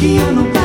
que eu não.